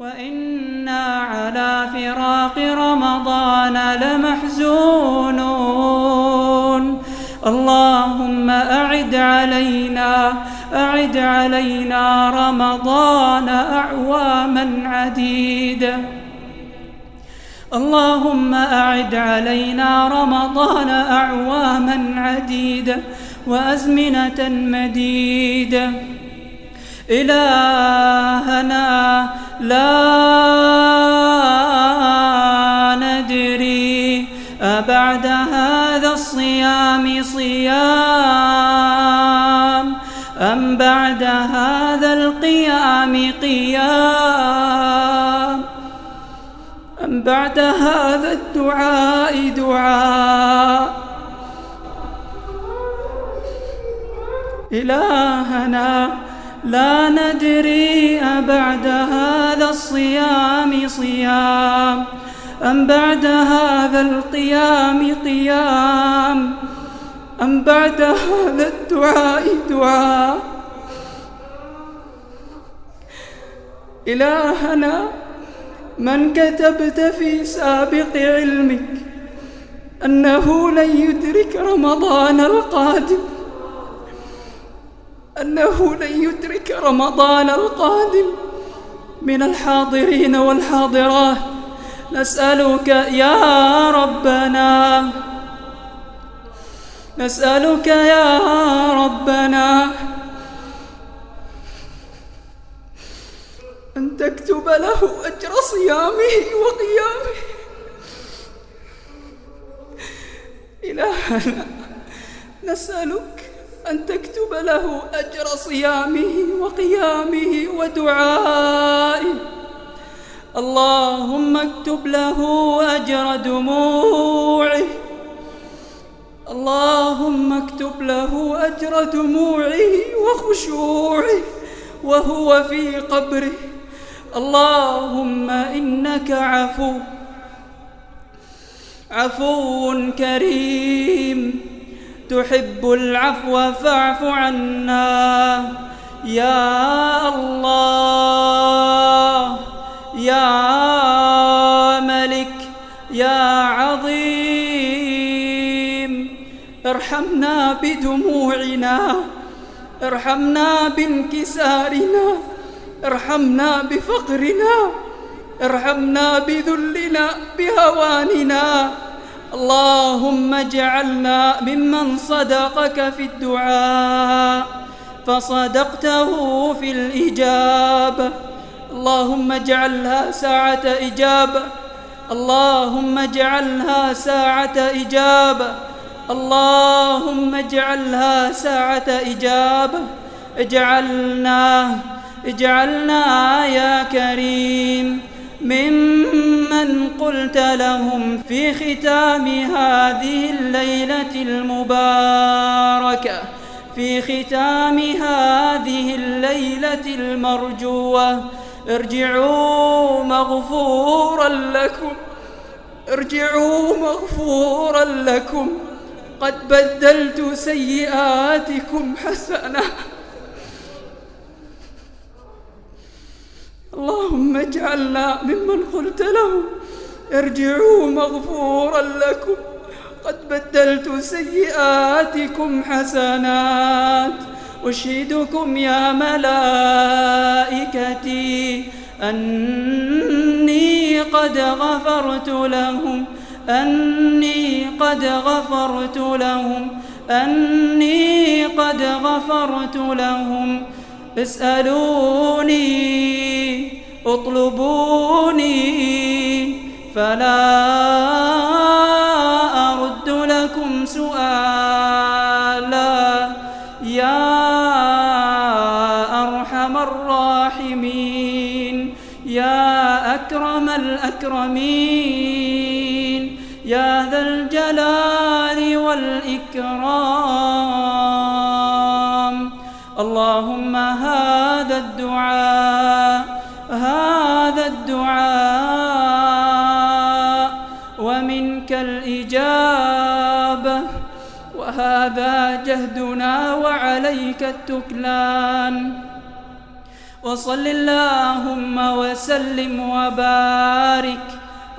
وإنا على فراق رمضان لمحزونون. اللهم أعد علينا أعد علينا رمضان أعواما عديدة اللهم أعد علينا رمضان أعواما عديدة وأزمنة مديدة إلهنا لا ندري أبعد هذا الصيام صيام أم بعد هذا القيام قيام أم بعد هذا الدعاء دعاء إلهنا لا ندري أبعد الصيام صيام. أم بعد هذا القيام قيام؟ أم بعد هذا الدعاء دعاء؟ إلهنا من كتبت في سابق علمك أنه لن يدرك رمضان القادم. أنه لن يدرك رمضان القادم. من الحاضرين والحاضرات. نسألك يا ربنا. نسألك يا ربنا. أن تكتب له أجر صيامه وقيامه. إلهنا نسألك أن تكتب له أجر صيامه وقيامه ودعائه اللهم اكتب له أجر دموعه. اللهم اكتب له أجر دموعه وخشوعه وهو في قبره. اللهم إنك عفو عفو كريم. تحب العفو فاعف عنا. يا الله ارحمنا بدموعنا ارحمنا بانكسارنا ارحمنا بفقرنا ارحمنا بذلنا بهواننا. اللهم اجعلنا ممن صدقك في الدعاء فصدقته في الإجابة. اللهم اجعلها ساعة إجابة اللهم اجعلها ساعة إجابة. اللهم اجعلها ساعة إجابة. اجعلنا اجعلنا يا كريم. ممن قلت لهم في ختام هذه الليلة المباركة في ختام هذه الليلة المرجوة ارجعوا مغفورا لكم ارجعوا مغفورا لكم. قد بدلت سيئاتكم حسنات اللهم اجعلنا ممن قلت لهم ارجعوا مغفورا لكم. قد بدلت سيئاتكم حسنات. أشهدكم يا ملائكتي أني قد غفرت لهم. أني قد غفرت لهم أني قد غفرت لهم. اسألوني اطلبوني فلا أرد لكم سؤالا. يا أرحم الراحمين يا أكرم الأكرمين. يا ذا الجلال والإكرام. اللهم هذا الدعاء هذا الدعاء ومنك الإجابة وهذا جهدنا وعليك التكلان. وصل اللهم وسلم وبارك